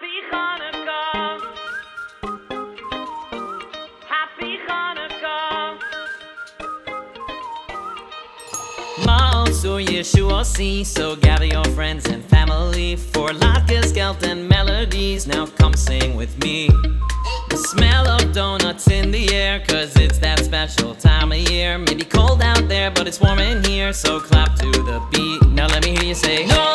Happy Hanukkah. Happy Hanukkah. Tzur Yeshuati, so gather your friends and family for latkes, gelt, and melodies. Now come sing with me. The smell of donuts in the air, cause it's that special time of year. Maybe cold out there, but it's warm in here, so clap to the beat. Now let me hear you say, Nun,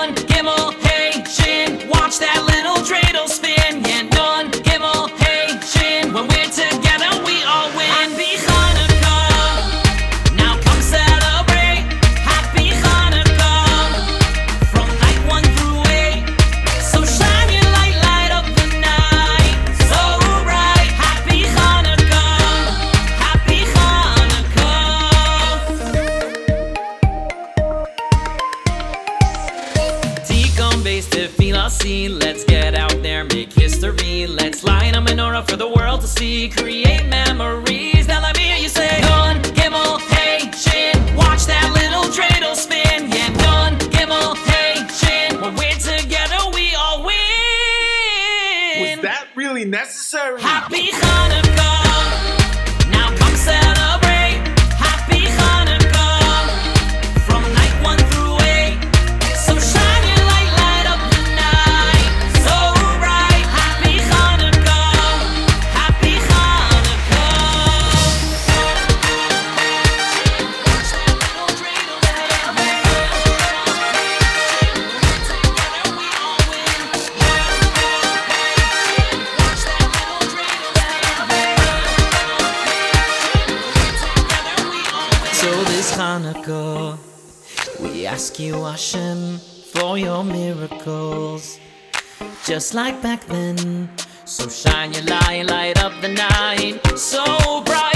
Base to see Let's get out there, make history. Let's light a menorah for the world to see. Create memories. Now let me hear you say Nun, Gimel, hey, Shin Watch that little dreidel spin. Yeah, Nun, Gimel, hey, Shin When we're together, we all win. Was that really necessary? Happy Hanukkah. Hanukkah, we ask you, Hashem, for your miracles. Just like back then. So shine your light, light up the night. So bright.